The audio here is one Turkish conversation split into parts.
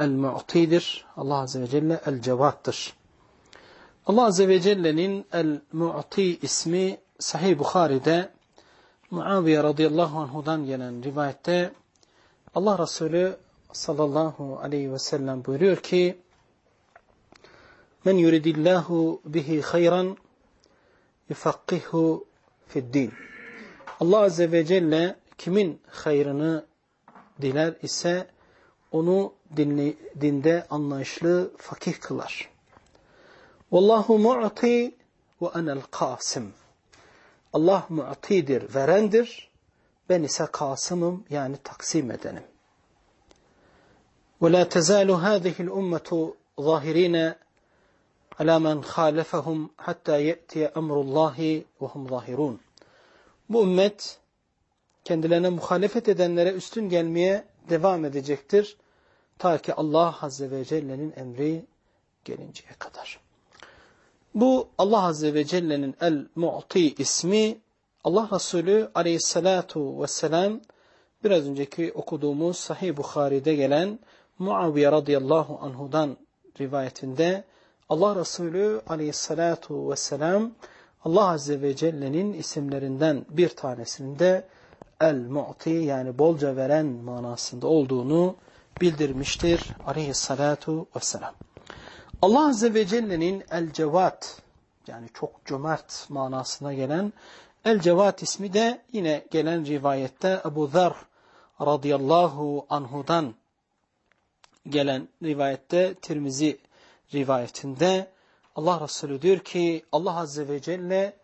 el-mu'tidir. Allah Azze ve Celle el-cevattır. Allah Azze ve Celle'nin el-mu'ti ismi Sahih Bukhari'de Muaviye radıyallahu anhudan gelen rivayette Allah Resulü sallallahu aleyhi ve sellem buyuruyor ki Men yuridillahu bihi hayran yufakkihu fiddin. Allah Azze ve Celle kimin hayrını diler ise onu dinli, dinde anlayışlı fakih kılar. Vallahu mu'ti ve enel kasim. Allah mu'tidir, verendir. Ben ise kasımım yani taksim edenim. ولا تزال هذه الأمة ظاهرين على من خالفهم حتى يأتي أمر الله وهم ظاهرون. Bu ümmet kendilerine muhalefet edenlere üstün gelmeye devam edecektir. Ta ki Allah Azze ve Celle'nin emri gelinceye kadar. Bu Allah Azze ve Celle'nin El-Mu'ti ismi Allah Resulü aleyhissalatu vesselam biraz önceki okuduğumuz Sahih Bukhari'de gelen Muaviye radıyallahu anhudan rivayetinde Allah Resulü aleyhissalatu vesselam Allah Azze ve Celle'nin isimlerinden bir tanesinin de El-Mu'ti yani bolca veren manasında olduğunu bildirmiştir aleyhissalatu vesselam. Allah Azze ve Celle'nin El-Cevat yani çok cömert manasına gelen El-Cevat ismi de yine gelen rivayette Ebu Zer radıyallahu anhudan gelen rivayette Tirmizi rivayetinde Allah Resulü diyor ki Allah Azze ve Celle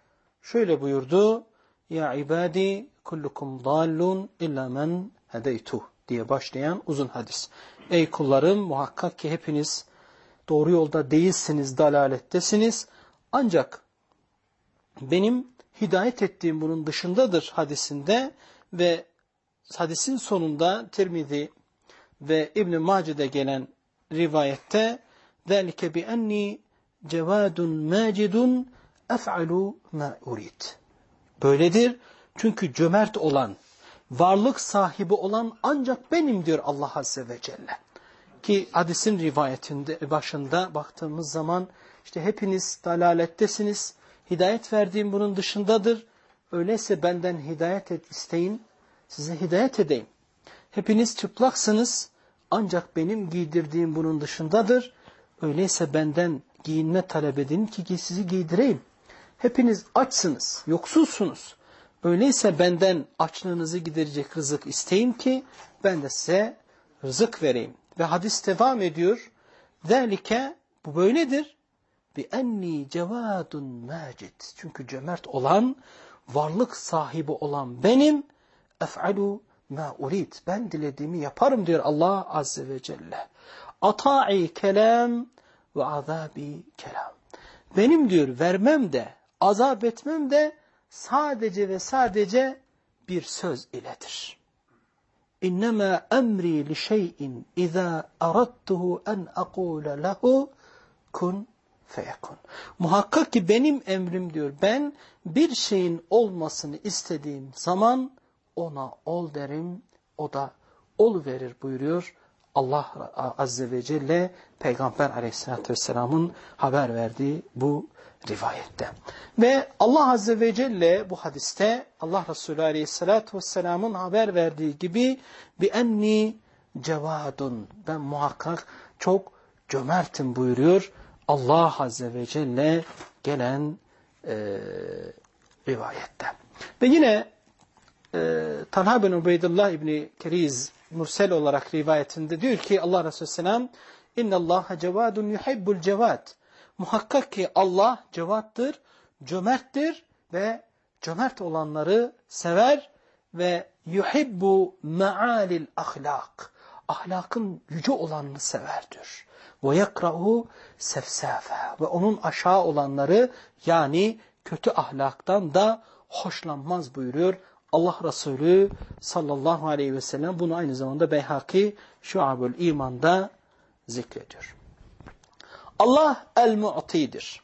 şöyle buyurdu Ya ibadi kullukum dallun illa men hedeytuh diye başlayan uzun hadis. Ey kullarım muhakkak ki hepiniz doğru yolda değilsiniz, dalalettesiniz. Ancak benim hidayet ettiğim bunun dışındadır hadisinde ve hadisin sonunda Tirmizi ve İbn-i Mace'de gelen rivayette ذَلِكَ بِأَنِّي جَوَادٌ مَاجِدٌ اَفْعَلُوا مَا اُرِيدُ Böyledir çünkü cömert olan, varlık sahibi olan ancak benim diyor Allah Azze ve Celle. Ki hadisin rivayetinde başında baktığımız zaman işte hepiniz dalalettesiniz, hidayet verdiğim bunun dışındadır. Öyleyse benden hidayet et isteyin, size hidayet edeyim. Hepiniz çıplaksınız ancak benim giydirdiğim bunun dışındadır. Öyleyse benden giyinme talep edin ki sizi giydireyim. Hepiniz açsınız, yoksulsunuz. Öyleyse benden açlığınızı giderecek rızık isteyin ki ben de size rızık vereyim. Ve hadis devam ediyor. Zalike bu böyledir. Bi enni cevadun macid. Çünkü cömert olan, varlık sahibi olan benim. Ef'alu ma urid. Ben dilediğimi yaparım diyor Allah Azze ve Celle. Ata'i kelam ve azabi kelam. Benim diyor vermem de, azap etmem de sadece ve sadece bir söz iledir. İnnemâ emri li şeyin izâ aradtuhu en akûle lehu kun feyekun. Muhakkak ki benim emrim diyor ben bir şeyin olmasını istediğim zaman ona ol derim o da ol verir buyuruyor Allah Azze ve Celle Peygamber Aleyhisselatü Vesselam'ın haber verdiği bu rivayette. Ve Allah Azze ve Celle bu hadiste Allah Resulü Aleyhisselatü Vesselam'ın haber verdiği gibi bi enni cevadun ben muhakkak çok cömertim buyuruyor Allah Azze ve Celle gelen e, rivayette. Ve yine e, Talha bin Ubeydullah İbni Keriz Mursel olarak rivayetinde diyor ki Allah Resulü Selam İnne Allah cevadun yuhibbul cevad. Muhakkak ki Allah cevattır, cömerttir ve cömert olanları sever ve yuhibbu mealil ahlak. Ahlakın yüce olanını severdir. Ve yakra'u sefsafe. Ve onun aşağı olanları yani kötü ahlaktan da hoşlanmaz buyuruyor Allah Resulü sallallahu aleyhi ve sellem bunu aynı zamanda Beyhaki Şuabül İman'da zikrediyor. Allah el-mu'tidir.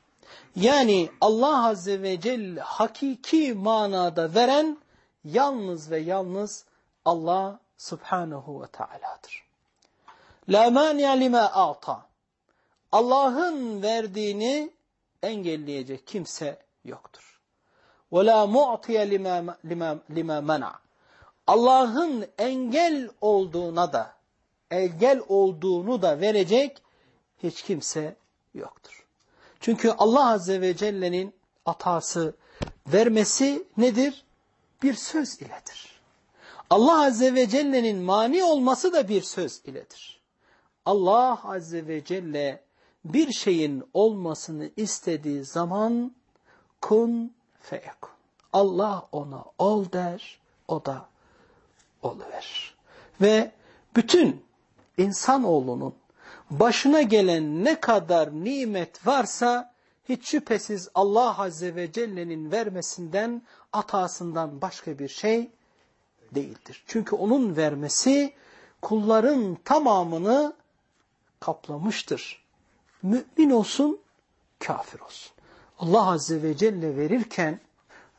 Yani Allah Azze ve Celle hakiki manada veren yalnız ve yalnız Allah Subhanahu ve Taala'dır. La mani'a lima a'ta. Allah'ın verdiğini engelleyecek kimse yoktur. Lima, lima, lima mana. Allah'ın engel olduğuna da engel olduğunu da verecek hiç kimse yoktur. Çünkü Allah Azze ve Celle'nin atası vermesi nedir? Bir söz iledir. Allah Azze ve Celle'nin mani olması da bir söz iledir. Allah Azze ve Celle bir şeyin olmasını istediği zaman kun feyekun. Allah ona ol der, o da oluver. Ve bütün insanoğlunun başına gelen ne kadar nimet varsa hiç şüphesiz Allah Azze ve Celle'nin vermesinden, atasından başka bir şey değildir. Çünkü onun vermesi kulların tamamını kaplamıştır. Mümin olsun, kafir olsun. Allah Azze ve Celle verirken,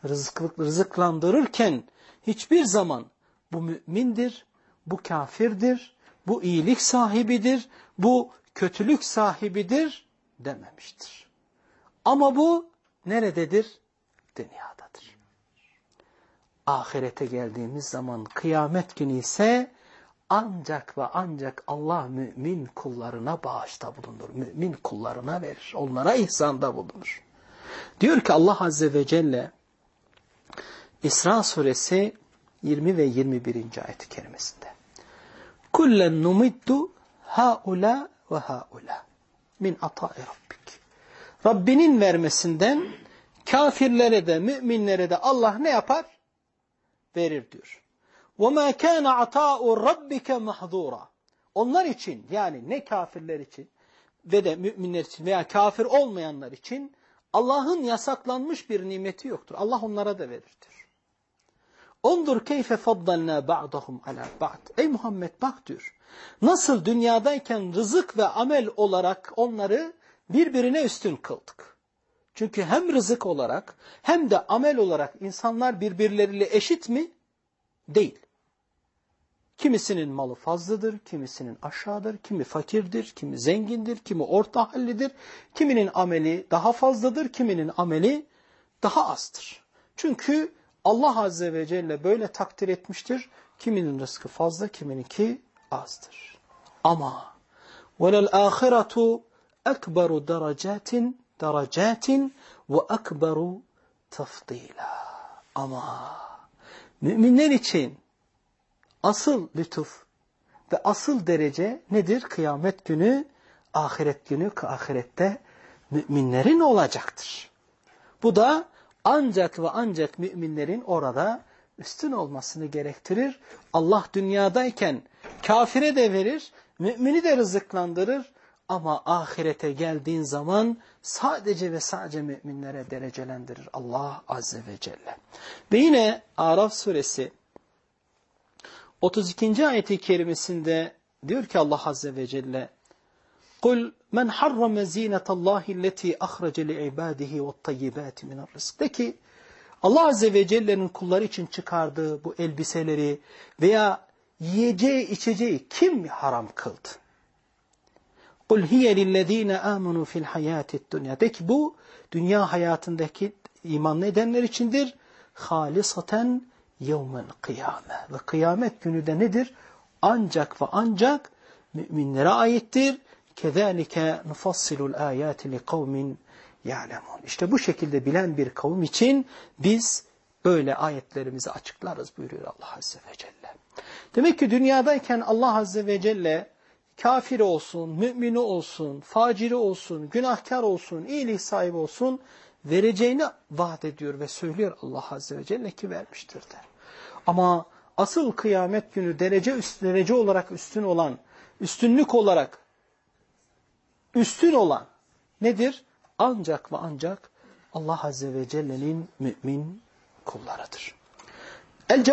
rızık, rızıklandırırken hiçbir zaman bu mümindir, bu kafirdir, bu iyilik sahibidir, bu kötülük sahibidir dememiştir. Ama bu nerededir? Dünyadadır. Ahirete geldiğimiz zaman kıyamet günü ise ancak ve ancak Allah mümin kullarına bağışta bulunur. Mümin kullarına verir. Onlara ihsanda bulunur. Diyor ki Allah Azze ve Celle İsra suresi 20 ve 21. ayet-i kerimesinde. Kullen numiddu haula ve haula min ata'i rabbik. Rabbinin vermesinden kafirlere de müminlere de Allah ne yapar? Verir diyor. وَمَا كَانَ عَطَاءُ رَبِّكَ مَحْذُورًا Onlar için yani ne kafirler için ve de müminler için veya kafir olmayanlar için Allah'ın yasaklanmış bir nimeti yoktur. Allah onlara da verir diyor. Ondur keyfe faddalna ba'dahum ala ba'd. Ey Muhammed bak diyor. Nasıl dünyadayken rızık ve amel olarak onları birbirine üstün kıldık. Çünkü hem rızık olarak hem de amel olarak insanlar birbirleriyle eşit mi? Değil. Kimisinin malı fazladır, kimisinin aşağıdır, kimi fakirdir, kimi zengindir, kimi orta hallidir, kiminin ameli daha fazladır, kiminin ameli daha azdır. Çünkü Allah Azze ve Celle böyle takdir etmiştir. Kiminin rızkı fazla, kimininki azdır. Ama وَلَلْآخِرَةُ أَكْبَرُ دَرَجَاتٍ دَرَجَاتٍ وَأَكْبَرُ تَفْضِيلًا Ama müminler için asıl lütuf ve asıl derece nedir? Kıyamet günü, ahiret günü, ahirette müminlerin olacaktır. Bu da ancak ve ancak müminlerin orada üstün olmasını gerektirir. Allah dünyadayken kafire de verir, mümini de rızıklandırır. Ama ahirete geldiğin zaman sadece ve sadece müminlere derecelendirir Allah Azze ve Celle. Ve yine Araf suresi 32. ayeti kerimesinde diyor ki Allah Azze ve Celle قُلْ مَنْ حَرَّمَ زِينَةَ اللّٰهِ الَّتِي أَخْرَجَ لِعِبَادِهِ وَالطَّيِّبَاتِ مِنَ الرِّزْقِ De ki Allah Azze ve Celle'nin kulları için çıkardığı bu elbiseleri veya yiyeceği içeceği kim haram kıldı? قُلْ هِيَ لِلَّذ۪ينَ آمَنُوا فِي الْحَيَاةِ الدُّنْيَا De ki bu dünya hayatındaki imanlı edenler içindir. خَالِصَةً yevmel kıyame. Ve kıyamet günü de nedir? Ancak ve ancak müminlere aittir. Kezalike nufassilul ayati li kavmin ya'lemun. İşte bu şekilde bilen bir kavim için biz böyle ayetlerimizi açıklarız buyuruyor Allah Azze ve Celle. Demek ki dünyadayken Allah Azze ve Celle kafiri olsun, mümini olsun, faciri olsun, günahkar olsun, iyilik sahibi olsun vereceğini vaat ediyor ve söylüyor Allah Azze ve Celle ki vermiştir der. Ama asıl kıyamet günü derece üst derece olarak üstün olan, üstünlük olarak üstün olan nedir? Ancak ve ancak Allah Azze ve Celle'nin mümin kullarıdır.